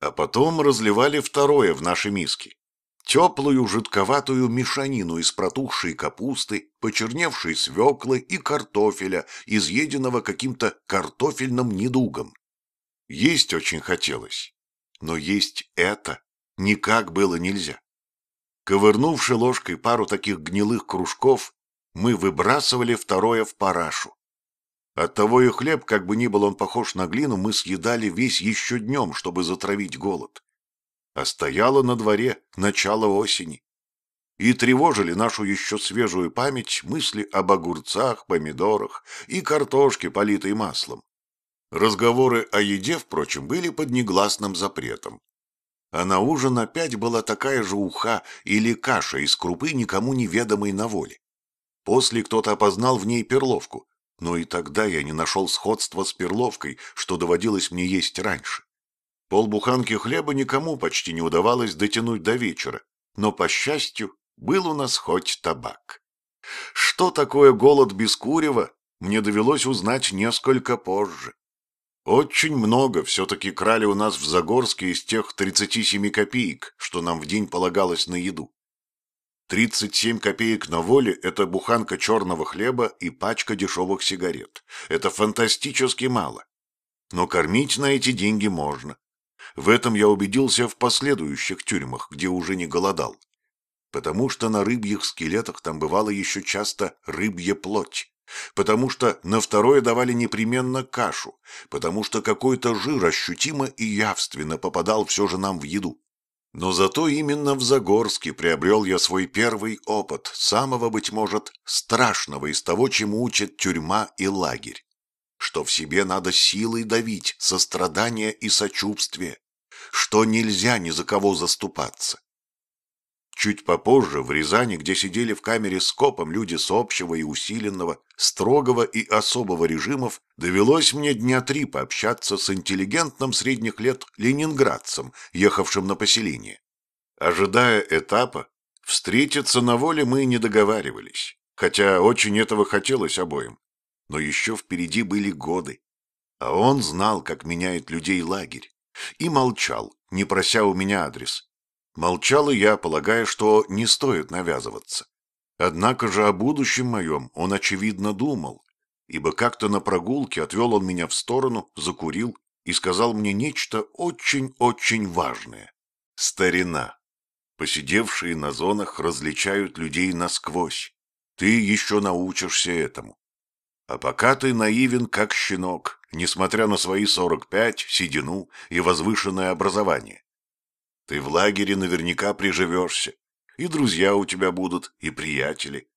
А потом разливали второе в наши миски. Теплую жидковатую мешанину из протухшей капусты, почерневшей свеклы и картофеля, изъеденного каким-то картофельным недугом. Есть очень хотелось, но есть это никак было нельзя. Ковырнувши ложкой пару таких гнилых кружков, мы выбрасывали второе в парашу. Оттого и хлеб, как бы ни был он похож на глину, мы съедали весь еще днем, чтобы затравить голод. А стояло на дворе начало осени. И тревожили нашу еще свежую память мысли об огурцах, помидорах и картошке, политой маслом. Разговоры о еде, впрочем, были под негласным запретом а на ужин опять была такая же уха или каша из крупы никому неведомой на воле. После кто-то опознал в ней перловку, но и тогда я не нашел сходства с перловкой, что доводилось мне есть раньше. Полбуханки хлеба никому почти не удавалось дотянуть до вечера, но, по счастью, был у нас хоть табак. Что такое голод без курева, мне довелось узнать несколько позже. Очень много все-таки крали у нас в Загорске из тех 37 копеек, что нам в день полагалось на еду. 37 копеек на воле – это буханка черного хлеба и пачка дешевых сигарет. Это фантастически мало. Но кормить на эти деньги можно. В этом я убедился в последующих тюрьмах, где уже не голодал. Потому что на рыбьих скелетах там бывало еще часто рыбья плоть потому что на второе давали непременно кашу, потому что какой-то жир ощутимо и явственно попадал все же нам в еду. Но зато именно в Загорске приобрел я свой первый опыт, самого, быть может, страшного из того, чему учат тюрьма и лагерь. Что в себе надо силой давить, сострадание и сочувствие, что нельзя ни за кого заступаться, Чуть попозже, в Рязани, где сидели в камере с копом люди с общего и усиленного, строгого и особого режимов, довелось мне дня три пообщаться с интеллигентным средних лет ленинградцем, ехавшим на поселение. Ожидая этапа, встретиться на воле мы не договаривались, хотя очень этого хотелось обоим. Но еще впереди были годы, а он знал, как меняет людей лагерь, и молчал, не прося у меня адрес, Молчал и я, полагая, что не стоит навязываться. Однако же о будущем моем он, очевидно, думал, ибо как-то на прогулке отвел он меня в сторону, закурил и сказал мне нечто очень-очень важное. Старина. Посидевшие на зонах различают людей насквозь. Ты еще научишься этому. А пока ты наивен, как щенок, несмотря на свои сорок пять, седину и возвышенное образование. Ты в лагере наверняка приживешься, и друзья у тебя будут, и приятели.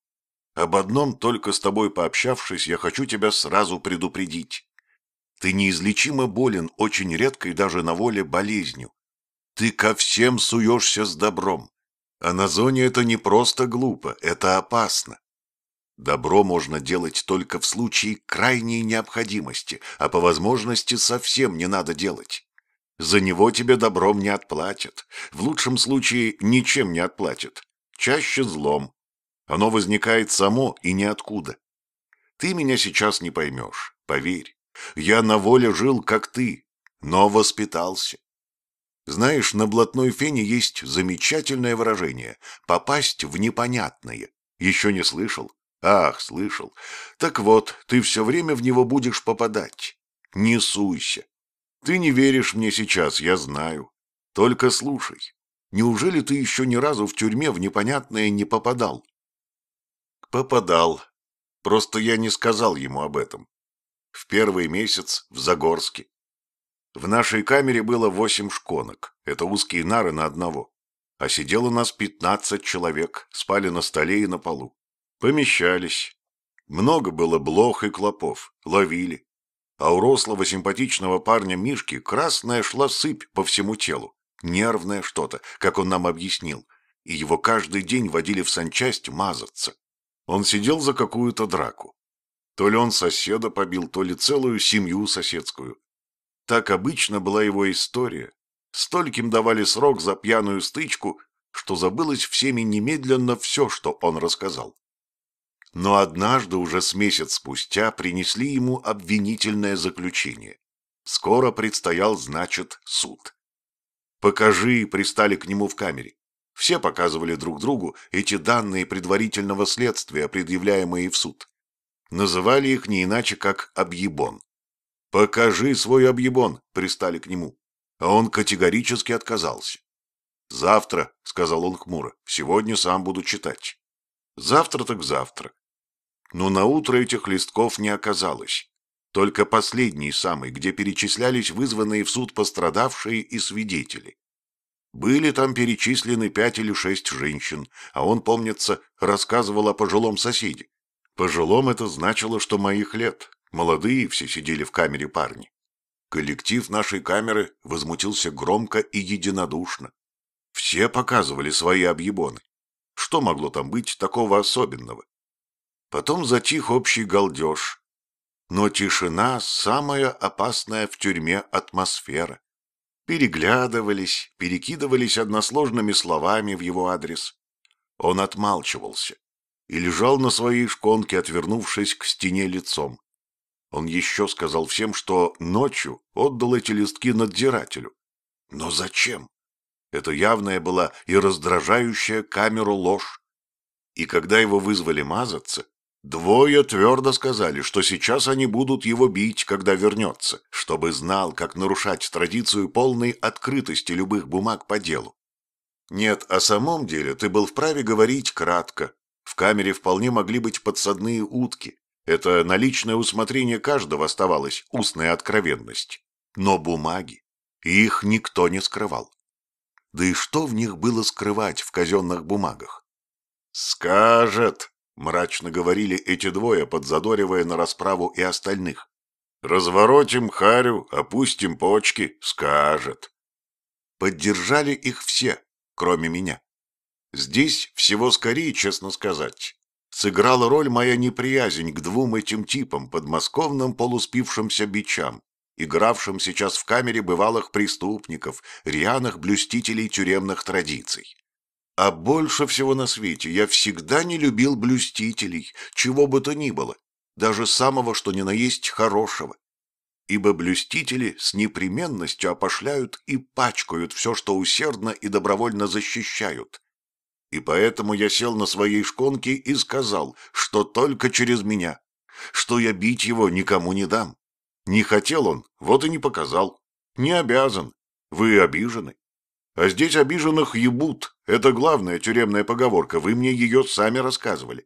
Об одном только с тобой пообщавшись, я хочу тебя сразу предупредить. Ты неизлечимо болен очень редкой даже на воле болезнью. Ты ко всем суешься с добром. А на зоне это не просто глупо, это опасно. Добро можно делать только в случае крайней необходимости, а по возможности совсем не надо делать. За него тебе добром не отплатят. В лучшем случае ничем не отплатят. Чаще злом. Оно возникает само и ниоткуда. Ты меня сейчас не поймешь, поверь. Я на воле жил, как ты, но воспитался. Знаешь, на блатной фене есть замечательное выражение «попасть в непонятное». Еще не слышал? Ах, слышал. Так вот, ты все время в него будешь попадать. Не суйся. Ты не веришь мне сейчас, я знаю. Только слушай. Неужели ты еще ни разу в тюрьме в непонятное не попадал? Попадал. Просто я не сказал ему об этом. В первый месяц в Загорске. В нашей камере было восемь шконок. Это узкие нары на одного. А сидело нас пятнадцать человек, спали на столе и на полу. Помещались. Много было блох и клопов. Ловили а у рослого симпатичного парня Мишки красная шла сыпь по всему телу, нервное что-то, как он нам объяснил, и его каждый день водили в санчасть мазаться. Он сидел за какую-то драку. То ли он соседа побил, то ли целую семью соседскую. Так обычно была его история. Стольким давали срок за пьяную стычку, что забылось всеми немедленно все, что он рассказал. Но однажды, уже с месяц спустя, принесли ему обвинительное заключение. Скоро предстоял, значит, суд. «Покажи» пристали к нему в камере. Все показывали друг другу эти данные предварительного следствия, предъявляемые в суд. Называли их не иначе, как объебон. «Покажи свой объебон», — пристали к нему. А он категорически отказался. «Завтра», — сказал он хмуро, — «сегодня сам буду читать». Завтра так завтра. Но на утро этих листков не оказалось. Только последний самый, где перечислялись вызванные в суд пострадавшие и свидетели. Были там перечислены пять или шесть женщин, а он, помнится, рассказывал о пожилом соседе. Пожилом это значило, что моих лет. Молодые все сидели в камере парни. Коллектив нашей камеры возмутился громко и единодушно. Все показывали свои объебоны. Что могло там быть такого особенного? Потом затих общий галдеж. Но тишина – самая опасная в тюрьме атмосфера. Переглядывались, перекидывались односложными словами в его адрес. Он отмалчивался и лежал на своей шконке, отвернувшись к стене лицом. Он еще сказал всем, что ночью отдал эти листки надзирателю. Но зачем? Это явная была и раздражающая камеру ложь. И когда его вызвали мазаться, Двое твердо сказали, что сейчас они будут его бить, когда вернется, чтобы знал, как нарушать традицию полной открытости любых бумаг по делу. Нет, о самом деле ты был вправе говорить кратко. В камере вполне могли быть подсадные утки. Это на личное усмотрение каждого оставалась устная откровенность. Но бумаги, их никто не скрывал. Да и что в них было скрывать в казенных бумагах? «Скажет», Мрачно говорили эти двое, подзадоривая на расправу и остальных. «Разворотим харю, опустим почки, скажет». Поддержали их все, кроме меня. Здесь всего скорее, честно сказать, сыграла роль моя неприязнь к двум этим типам, подмосковным полуспившимся бичам, игравшим сейчас в камере бывалых преступников, рьяных блюстителей тюремных традиций. А больше всего на свете я всегда не любил блюстителей, чего бы то ни было, даже самого, что ни на есть хорошего. Ибо блюстители с непременностью опошляют и пачкают все, что усердно и добровольно защищают. И поэтому я сел на своей шконке и сказал, что только через меня, что я бить его никому не дам. Не хотел он, вот и не показал. Не обязан. Вы обижены. А здесь обиженных ебут. Это главная тюремная поговорка. Вы мне ее сами рассказывали.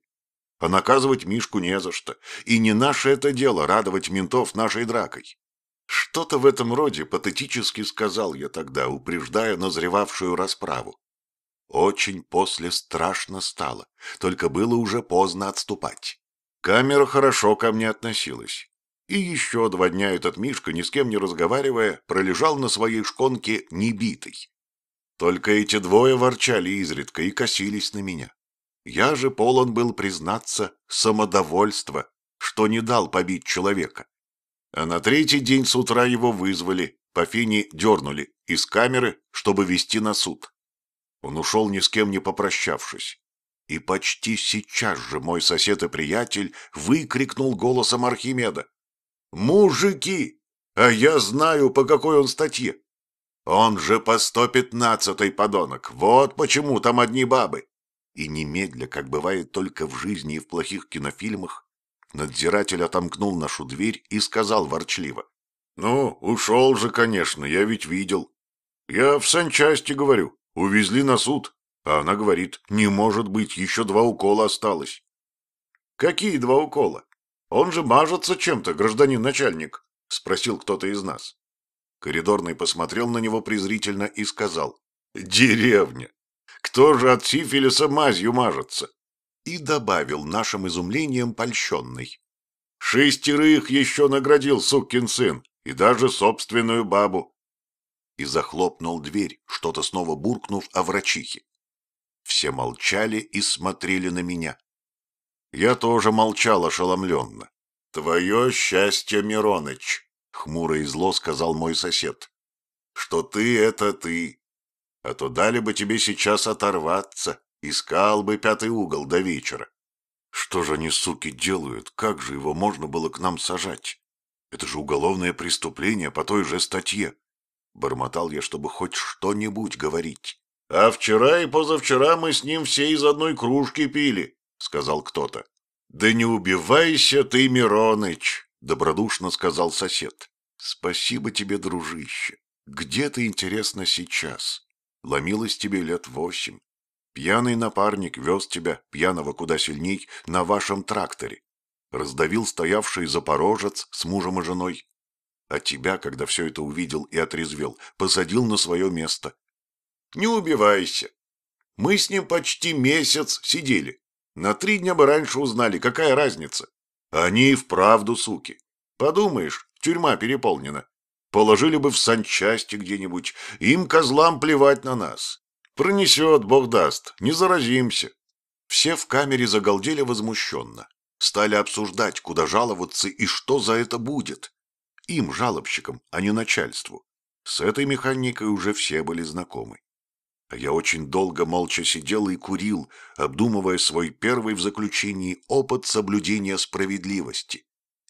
А наказывать Мишку не за что. И не наше это дело радовать ментов нашей дракой. Что-то в этом роде патетически сказал я тогда, упреждая назревавшую расправу. Очень после страшно стало, только было уже поздно отступать. Камера хорошо ко мне относилась. И еще два дня этот Мишка, ни с кем не разговаривая, пролежал на своей шконке небитый. Только эти двое ворчали изредка и косились на меня. Я же полон был признаться самодовольства, что не дал побить человека. А на третий день с утра его вызвали, по фине дернули из камеры, чтобы вести на суд. Он ушел ни с кем не попрощавшись. И почти сейчас же мой сосед и приятель выкрикнул голосом Архимеда. «Мужики! А я знаю, по какой он статье. Он же по сто пятнадцатый подонок. Вот почему там одни бабы. И немедля, как бывает только в жизни и в плохих кинофильмах, надзиратель отомкнул нашу дверь и сказал ворчливо. «Ну, ушел же, конечно, я ведь видел. Я в санчасти говорю, увезли на суд. А она говорит, не может быть, еще два укола осталось». «Какие два укола? Он же мажется чем-то, гражданин начальник», — спросил кто-то из нас. Коридорный посмотрел на него презрительно и сказал. «Деревня! Кто же от сифилиса мазью мажется?» И добавил нашим изумлением польщенный. «Шестерых еще наградил сукин сын, и даже собственную бабу!» И захлопнул дверь, что-то снова буркнув о врачихе. Все молчали и смотрели на меня. Я тоже молчал ошеломленно. «Твое счастье, Мироныч!» Хмуро и зло сказал мой сосед. Что ты — это ты. А то дали бы тебе сейчас оторваться. Искал бы пятый угол до вечера. Что же они, суки, делают? Как же его можно было к нам сажать? Это же уголовное преступление по той же статье. Бормотал я, чтобы хоть что-нибудь говорить. «А вчера и позавчера мы с ним все из одной кружки пили», — сказал кто-то. «Да не убивайся ты, Мироныч», — добродушно сказал сосед. «Спасибо тебе, дружище. Где ты, интересно, сейчас? Ломилось тебе лет восемь. Пьяный напарник вез тебя, пьяного куда сильней, на вашем тракторе. Раздавил стоявший запорожец с мужем и женой. А тебя, когда все это увидел и отрезвел, посадил на свое место. Не убивайся. Мы с ним почти месяц сидели. На три дня бы раньше узнали, какая разница. Они вправду суки. Подумаешь, тюрьма переполнена. Положили бы в санчасти где-нибудь. Им, козлам, плевать на нас. Пронесет, бог даст, не заразимся. Все в камере загалдели возмущенно. Стали обсуждать, куда жаловаться и что за это будет. Им, жалобщикам, а не начальству. С этой механикой уже все были знакомы. Я очень долго молча сидел и курил, обдумывая свой первый в заключении опыт соблюдения справедливости.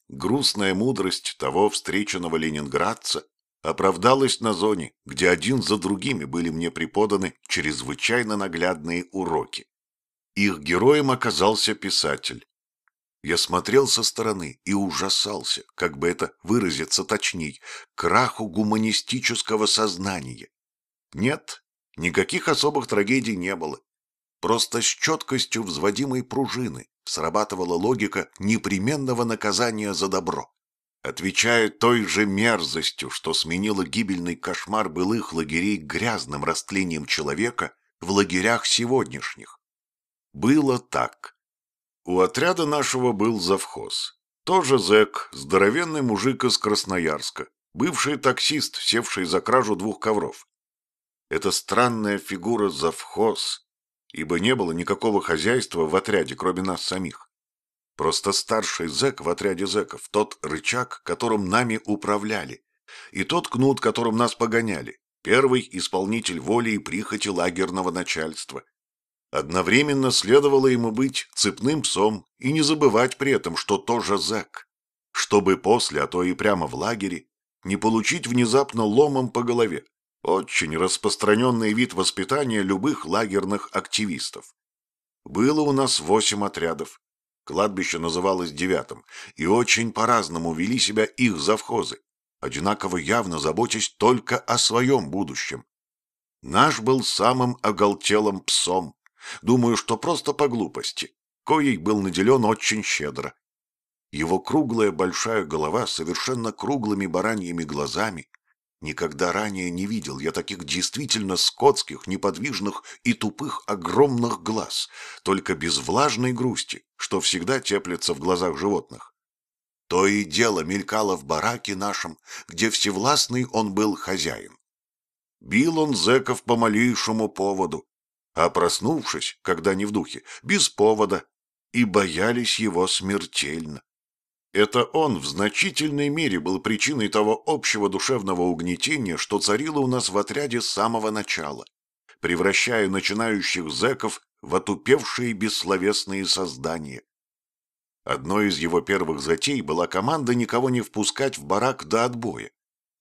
Грустная мудрость того встреченного ленинградца оправдалась на зоне, где один за другими были мне преподаны чрезвычайно наглядные уроки. Их героем оказался писатель. Я смотрел со стороны и ужасался, как бы это выразиться точней, краху гуманистического сознания. Нет, никаких особых трагедий не было. Просто с четкостью взводимой пружины срабатывала логика непременного наказания за добро. Отвечая той же мерзостью, что сменила гибельный кошмар былых лагерей грязным растлением человека в лагерях сегодняшних. Было так. У отряда нашего был завхоз. Тоже зэк, здоровенный мужик из Красноярска, бывший таксист, севший за кражу двух ковров. Эта странная фигура завхоз ибо не было никакого хозяйства в отряде, кроме нас самих. Просто старший зэк в отряде зэков, тот рычаг, которым нами управляли, и тот кнут, которым нас погоняли, первый исполнитель воли и прихоти лагерного начальства. Одновременно следовало ему быть цепным псом и не забывать при этом, что тоже зэк, чтобы после, а то и прямо в лагере, не получить внезапно ломом по голове. Очень распространенный вид воспитания любых лагерных активистов. Было у нас восемь отрядов. Кладбище называлось девятым, и очень по-разному вели себя их завхозы, одинаково явно заботясь только о своем будущем. Наш был самым оголтелым псом, думаю, что просто по глупости, коей был наделен очень щедро. Его круглая большая голова совершенно круглыми бараньими глазами Никогда ранее не видел я таких действительно скотских, неподвижных и тупых огромных глаз, только без влажной грусти, что всегда теплится в глазах животных. То и дело мелькало в бараке нашем, где всевластный он был хозяин. Бил он зэков по малейшему поводу, а проснувшись, когда не в духе, без повода, и боялись его смертельно. Это он в значительной мере был причиной того общего душевного угнетения, что царило у нас в отряде с самого начала, превращая начинающих зэков в отупевшие бессловесные создания. Одной из его первых затей была команда никого не впускать в барак до отбоя,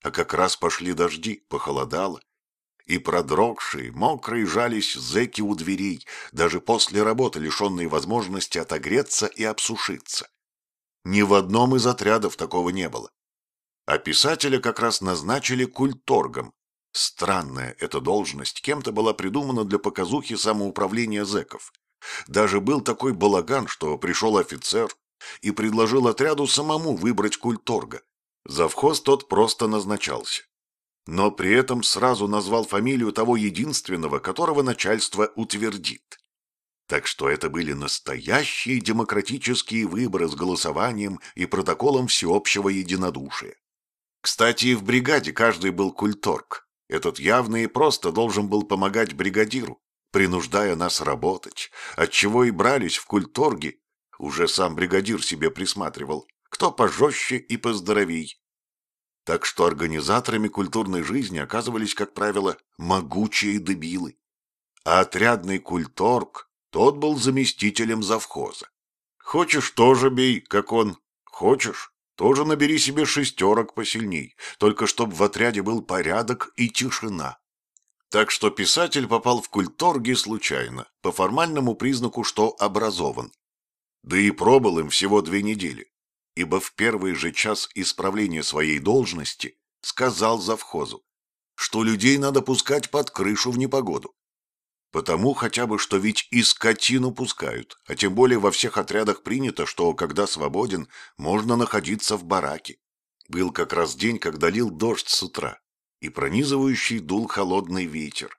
а как раз пошли дожди, похолодало, и продрогшие, мокрые жались зэки у дверей, даже после работы, лишенные возможности отогреться и обсушиться. Ни в одном из отрядов такого не было. А писателя как раз назначили культоргом. Странная эта должность кем-то была придумана для показухи самоуправления зэков. Даже был такой балаган, что пришел офицер и предложил отряду самому выбрать культорга. Завхоз тот просто назначался. Но при этом сразу назвал фамилию того единственного, которого начальство утвердит. Так что это были настоящие демократические выборы с голосованием и протоколом всеобщего единодушия. Кстати, и в бригаде каждый был культорг. Этот явно и просто должен был помогать бригадиру, принуждая нас работать, отчего и брались в культорги. Уже сам бригадир себе присматривал, кто пожестче и поздоровей. Так что организаторами культурной жизни оказывались, как правило, могучие дебилы. А отрядный культорг тот был заместителем завхоза. Хочешь, тоже бей, как он. Хочешь, Тоже набери себе шестерок посильней, только чтобы в отряде был порядок и тишина. Так что писатель попал в культорги случайно, по формальному признаку, что образован. Да и пробыл им всего две недели, ибо в первый же час исправления своей должности сказал завхозу, что людей надо пускать под крышу в непогоду. Потому хотя бы, что ведь и скотину пускают, а тем более во всех отрядах принято, что, когда свободен, можно находиться в бараке. Был как раз день, когда лил дождь с утра, и пронизывающий дул холодный ветер.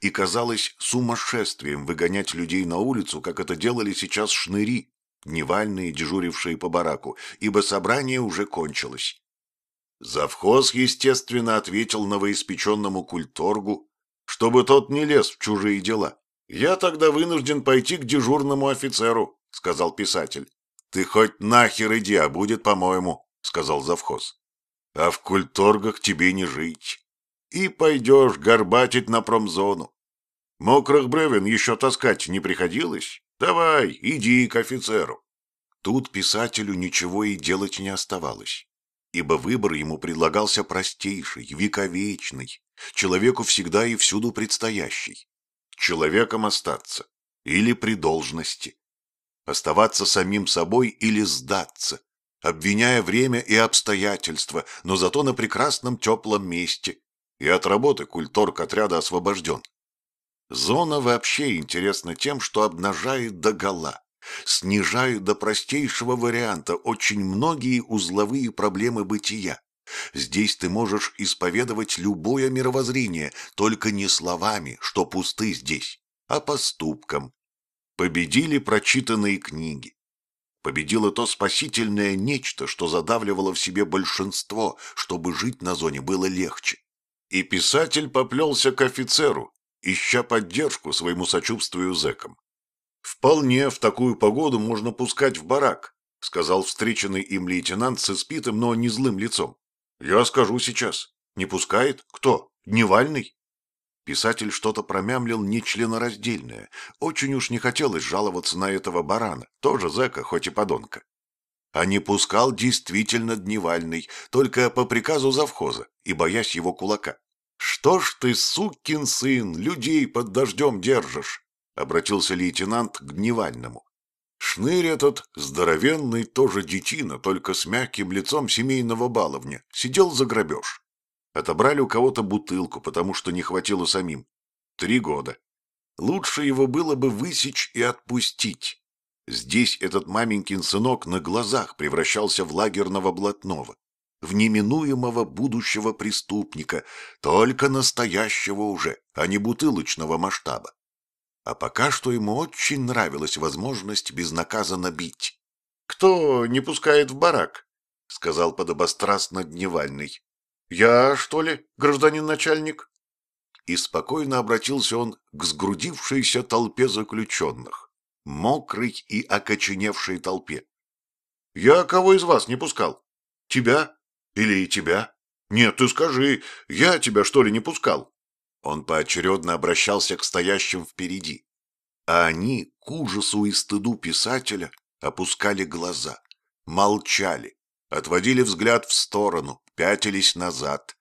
И казалось сумасшествием выгонять людей на улицу, как это делали сейчас шныри, дневальные, дежурившие по бараку, ибо собрание уже кончилось. Завхоз, естественно, ответил новоиспеченному культоргу, чтобы тот не лез в чужие дела. «Я тогда вынужден пойти к дежурному офицеру», — сказал писатель. «Ты хоть нахер иди, а будет, по-моему», — сказал завхоз. «А в культоргах тебе не жить. И пойдешь горбатить на промзону. Мокрых бревен еще таскать не приходилось? Давай, иди к офицеру». Тут писателю ничего и делать не оставалось ибо выбор ему предлагался простейший, вековечный, человеку всегда и всюду предстоящий. Человеком остаться или при должности. Оставаться самим собой или сдаться, обвиняя время и обстоятельства, но зато на прекрасном теплом месте. И от работы культорг отряда освобожден. Зона вообще интересна тем, что обнажает догола снижают до простейшего варианта очень многие узловые проблемы бытия. Здесь ты можешь исповедовать любое мировоззрение, только не словами, что пусты здесь, а поступком. Победили прочитанные книги. Победило то спасительное нечто, что задавливало в себе большинство, чтобы жить на зоне было легче. И писатель поплелся к офицеру, ища поддержку своему сочувствию зэкам. «Вполне в такую погоду можно пускать в барак», — сказал встреченный им лейтенант с испитым, но не злым лицом. «Я скажу сейчас. Не пускает? Кто? Дневальный?» Писатель что-то промямлил нечленораздельное. Очень уж не хотелось жаловаться на этого барана, тоже зэка, хоть и подонка. А не пускал действительно дневальный, только по приказу завхоза и боясь его кулака. «Что ж ты, сукин сын, людей под дождем держишь?» — обратился лейтенант к Дневальному. Шнырь этот, здоровенный, тоже детина, только с мягким лицом семейного баловня, сидел за грабеж. Отобрали у кого-то бутылку, потому что не хватило самим. Три года. Лучше его было бы высечь и отпустить. Здесь этот маменькин сынок на глазах превращался в лагерного блатного, в неминуемого будущего преступника, только настоящего уже, а не бутылочного масштаба. А пока что ему очень нравилась возможность безнаказанно бить. «Кто не пускает в барак?» — сказал подобострастно Дневальный. «Я, что ли, гражданин начальник?» И спокойно обратился он к сгрудившейся толпе заключенных, мокрой и окоченевшей толпе. «Я кого из вас не пускал? Тебя? Или тебя? Нет, ты скажи, я тебя, что ли, не пускал?» Он поочередно обращался к стоящим впереди, а они, к ужасу и стыду писателя, опускали глаза, молчали, отводили взгляд в сторону, пятились назад.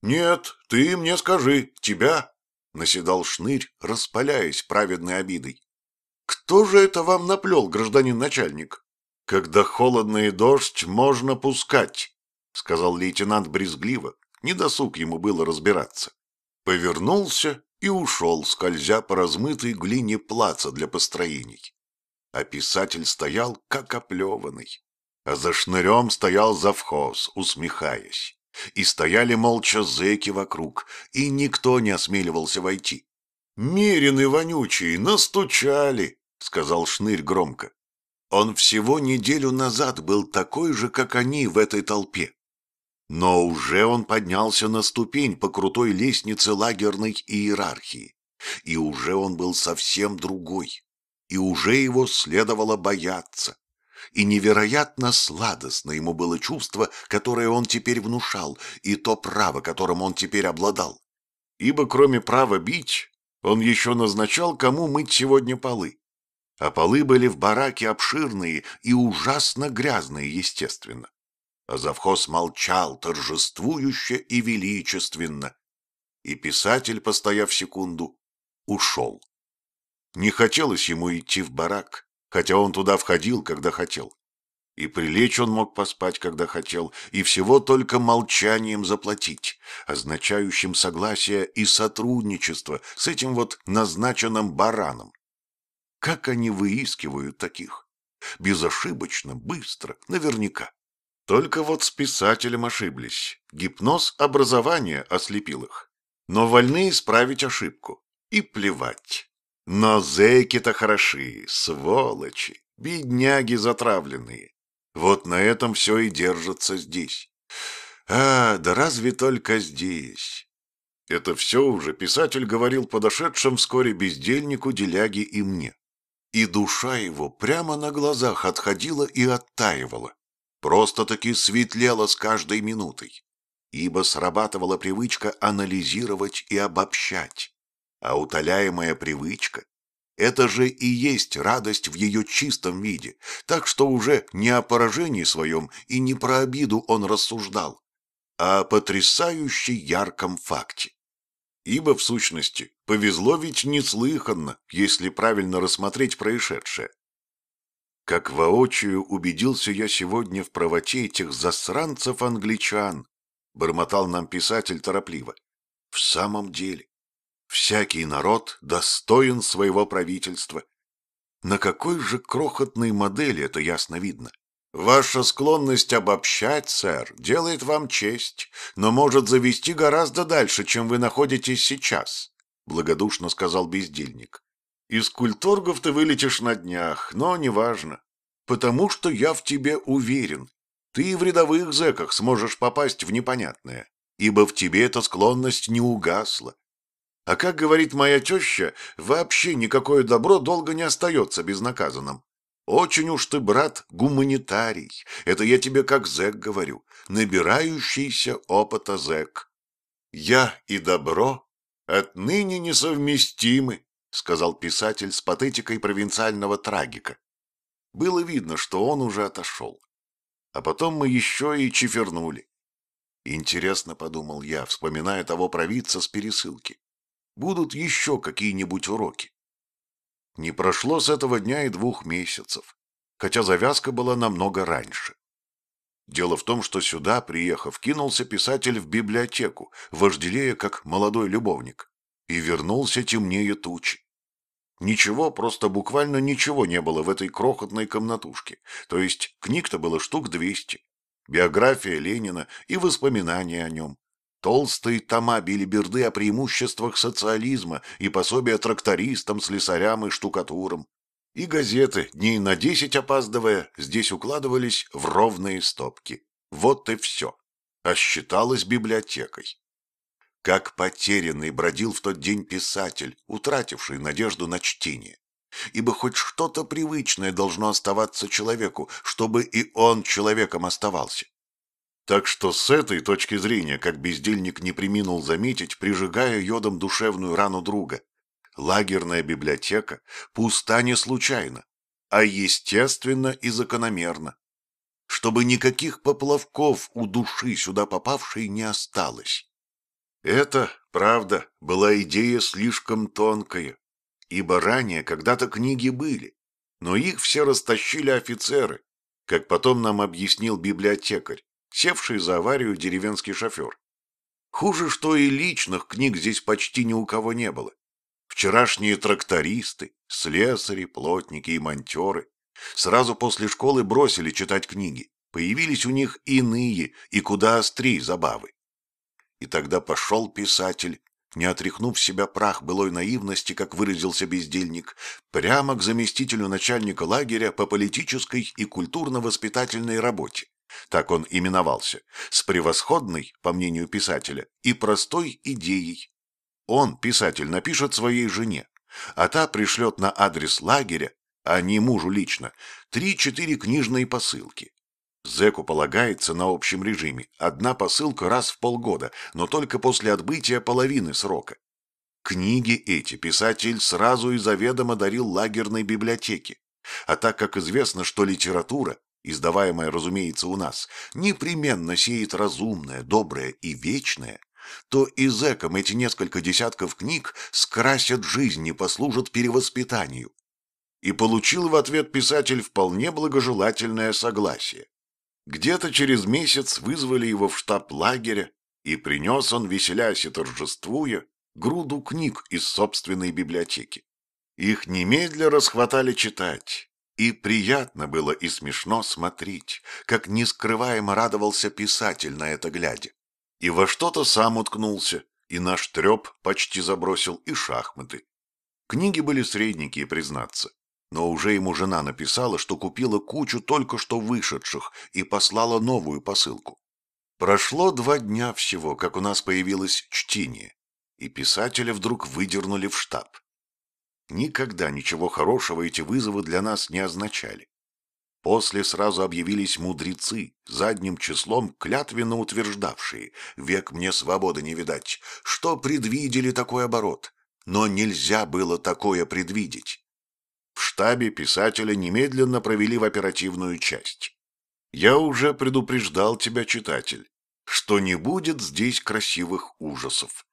«Нет, ты мне скажи, тебя!» — наседал шнырь, распаляясь праведной обидой. «Кто же это вам наплел, гражданин начальник?» «Когда холодно и дождь, можно пускать», — сказал лейтенант брезгливо. Недосуг ему было разбираться повернулся и ушел, скользя по размытой глине плаца для построений. А писатель стоял, как оплеванный. А за шнырем стоял завхоз, усмехаясь. И стояли молча зэки вокруг, и никто не осмеливался войти. «Мерины вонючие, настучали!» — сказал шнырь громко. Он всего неделю назад был такой же, как они в этой толпе. Но уже он поднялся на ступень по крутой лестнице лагерной иерархии. И уже он был совсем другой. И уже его следовало бояться. И невероятно сладостно ему было чувство, которое он теперь внушал, и то право, которым он теперь обладал. Ибо кроме права бить, он еще назначал, кому мыть сегодня полы. А полы были в бараке обширные и ужасно грязные, естественно. А завхоз молчал торжествующе и величественно. И писатель, постояв секунду, ушел. Не хотелось ему идти в барак, хотя он туда входил, когда хотел. И прилечь он мог поспать, когда хотел, и всего только молчанием заплатить, означающим согласие и сотрудничество с этим вот назначенным бараном. Как они выискивают таких? Безошибочно, быстро, наверняка. Только вот с писателем ошиблись. Гипноз образования ослепил их. Но вольны исправить ошибку. И плевать. Но зэки-то хороши, сволочи, бедняги затравленные. Вот на этом все и держится здесь. А, да разве только здесь. Это все уже писатель говорил подошедшим вскоре бездельнику, деляге и мне. И душа его прямо на глазах отходила и оттаивала. Просто-таки светлела с каждой минутой. Ибо срабатывала привычка анализировать и обобщать. А утоляемая привычка это же и есть радость в ее чистом виде, так что уже не о поражении своем и не про обиду он рассуждал, а о потрясающе ярком факте. Ибо, в сущности, повезло ведь неслыханно, если правильно рассмотреть происшедшее. Как воочию убедился я сегодня в правоте этих засранцев-англичан, бормотал нам писатель торопливо. В самом деле, Всякий народ достоин своего правительства. На какой же крохотной модели это ясно видно? Ваша склонность обобщать, сэр, делает вам честь, но может завести гораздо дальше, чем вы находитесь сейчас, — благодушно сказал бездельник. Из культургов ты вылетишь на днях, но неважно, потому что я в тебе уверен. Ты в рядовых зэках сможешь попасть в непонятное, ибо в тебе эта склонность не угасла. А как говорит моя теща, вообще никакое добро долго не остается безнаказанным. Очень уж ты, брат, гуманитарий. Это я тебе как зэк говорю, набирающийся опыта зэк. Я и добро отныне несовместимы, сказал писатель с патетикой провинциального трагика. Было видно, что он уже отошел. А потом мы еще и чифернули. Интересно, подумал я, вспоминая того провидца с пересылки будут еще какие-нибудь уроки. Не прошло с этого дня и двух месяцев, хотя завязка была намного раньше. Дело в том, что сюда, приехав, кинулся писатель в библиотеку, вожделея как молодой любовник, и вернулся темнее тучи. Ничего, просто буквально ничего не было в этой крохотной комнатушке, то есть книг-то было штук двести, биография Ленина и воспоминания о нем, Толстые тома билиберды о преимуществах социализма и пособия трактористам, слесарям и штукатурам. И газеты, дней на десять опаздывая, здесь укладывались в ровные стопки. Вот и все. А считалось библиотекой. Как потерянный бродил в тот день писатель, утративший надежду на чтение. Ибо хоть что-то привычное должно оставаться человеку, чтобы и он человеком оставался. Так что с этой точки зрения, как бездельник не приминул заметить, прижигая йодом душевную рану друга, лагерная библиотека пуста не случайно, а естественно и закономерно, чтобы никаких поплавков у души сюда попавшей не осталось. Это, правда, была идея слишком тонкая, ибо ранее когда-то книги были, но их все растащили офицеры, как потом нам объяснил библиотекарь севший за аварию деревенский шофер. Хуже, что и личных книг здесь почти ни у кого не было. Вчерашние трактористы, слесари, плотники и монтеры сразу после школы бросили читать книги. Появились у них иные и куда острее забавы. И тогда пошел писатель, не отряхнув себя прах былой наивности, как выразился бездельник, прямо к заместителю начальника лагеря по политической и культурно-воспитательной работе так он именовался, с превосходной, по мнению писателя, и простой идеей. Он, писатель, напишет своей жене, а та пришлет на адрес лагеря, а не мужу лично, три-четыре книжные посылки. Зеку полагается на общем режиме одна посылка раз в полгода, но только после отбытия половины срока. Книги эти писатель сразу и заведомо дарил лагерной библиотеке. А так как известно, что литература издаваемая, разумеется, у нас, непременно сеет разумное, доброе и вечное, то и зэкам эти несколько десятков книг скрасят жизнь и послужат перевоспитанию. И получил в ответ писатель вполне благожелательное согласие. Где-то через месяц вызвали его в штаб лагеря, и принес он, веселясь и торжествуя, груду книг из собственной библиотеки. Их немедля расхватали читать, и приятно было и смешно смотреть, как нескрываемо радовался писатель на это глядя. И во что-то сам уткнулся, и наш треп почти забросил, и шахматы. Книги были средненькие, признаться, но уже ему жена написала, что купила кучу только что вышедших и послала новую посылку. Прошло два дня всего, как у нас появилось чтение, и писателя вдруг выдернули в штаб. Никогда ничего хорошего эти вызовы для нас не означали. После сразу объявились мудрецы, задним числом клятвенно утверждавшие, век мне свободы не видать, что предвидели такой оборот. Но нельзя было такое предвидеть. В штабе писателя немедленно провели в оперативную часть. Я уже предупреждал тебя, читатель, что не будет здесь красивых ужасов.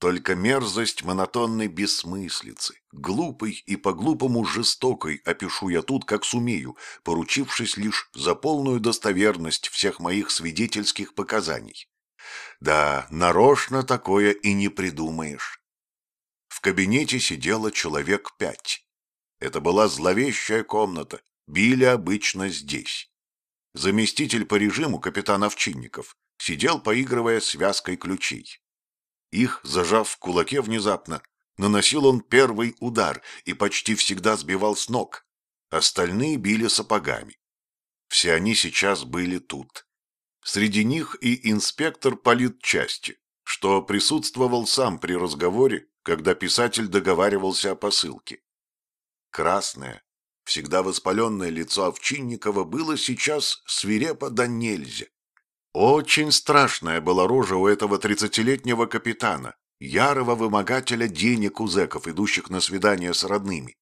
Только мерзость монотонной бессмыслицы, глупой и по-глупому жестокой опишу я тут, как сумею, поручившись лишь за полную достоверность всех моих свидетельских показаний. Да, нарочно такое и не придумаешь. В кабинете сидело человек пять. Это была зловещая комната, били обычно здесь. Заместитель по режиму капитан Овчинников сидел, поигрывая связкой ключей. Их, зажав в кулаке внезапно, наносил он первый удар и почти всегда сбивал с ног. Остальные били сапогами. Все они сейчас были тут. Среди них и инспектор политчасти, что присутствовал сам при разговоре, когда писатель договаривался о посылке. Красное, всегда воспаленное лицо Овчинникова было сейчас свирепо до нельзя. Очень страшная была рожа у этого тридцатилетнего капитана, ярого вымогателя денег у зэков, идущих на свидания с родными.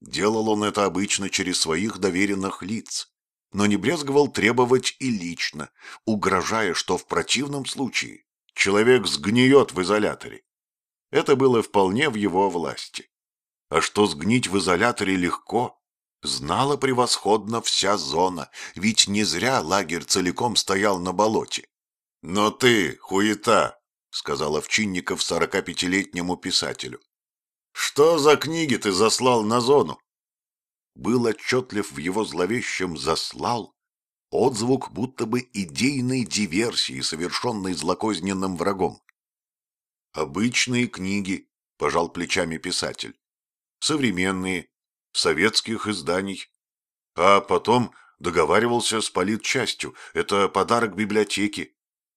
Делал он это обычно через своих доверенных лиц, но не брезговал требовать и лично, угрожая, что в противном случае человек сгниет в изоляторе. Это было вполне в его власти. А что сгнить в изоляторе легко, знала превосходно вся зона, ведь не зря лагерь целиком стоял на болоте. — Но ты, хуета, — сказал Овчинников сорокапятилетнему писателю. — Что за книги ты заслал на зону? Был отчетлив в его зловещем «заслал» отзвук будто бы идейной диверсии, совершенной злокозненным врагом. «Обычные книги», — пожал плечами писатель. «Современные, советских изданий. А потом договаривался с политчастью. Это подарок библиотеки.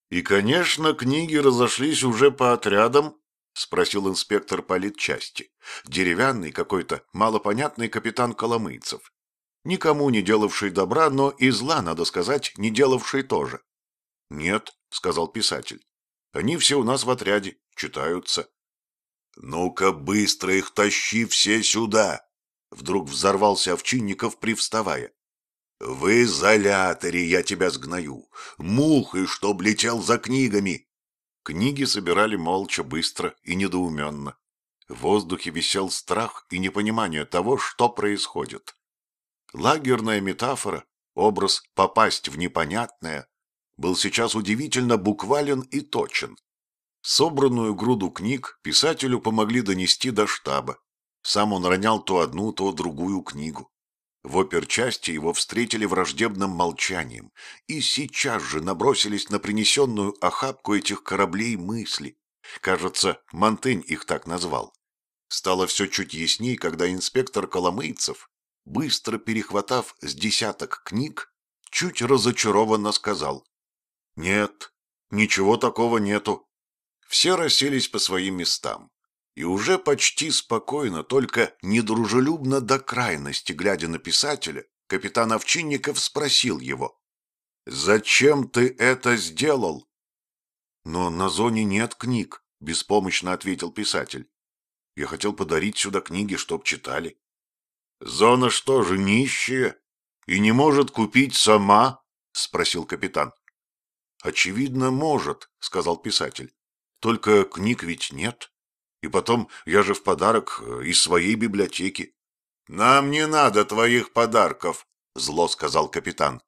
И, конечно, книги разошлись уже по отрядам, спросил инспектор политчасти. Деревянный какой-то, малопонятный капитан Коломыйцев. Никому не делавший добра, но и зла, надо сказать, не делавший тоже. Нет, сказал писатель. Они все у нас в отряде, читаются. Ну-ка быстро их тащи все сюда, Вдруг взорвался Овчинников, привставая. «В изоляторе я тебя сгною! Мухой, чтоб летел за книгами!» Книги собирали молча, быстро и недоуменно. В воздухе висел страх и непонимание того, что происходит. Лагерная метафора, образ «попасть в непонятное» был сейчас удивительно буквален и точен. Собранную груду книг писателю помогли донести до штаба, сам он ронял то одну, то другую книгу. В оперчасти его встретили враждебным молчанием и сейчас же набросились на принесенную охапку этих кораблей мысли. Кажется, Монтень их так назвал. Стало все чуть ясней, когда инспектор Коломейцев, быстро перехватав с десяток книг, чуть разочарованно сказал. «Нет, ничего такого нету». Все расселись по своим местам. И уже почти спокойно, только недружелюбно до крайности, глядя на писателя, капитан Овчинников спросил его. «Зачем ты это сделал?» «Но на зоне нет книг», — беспомощно ответил писатель. «Я хотел подарить сюда книги, чтоб читали». «Зона что же, нищая? и не может купить сама?» — спросил капитан. «Очевидно, может», — сказал писатель. «Только книг ведь нет. И потом, я же в подарок э, из своей библиотеки». «Нам не надо твоих подарков», — зло сказал капитан.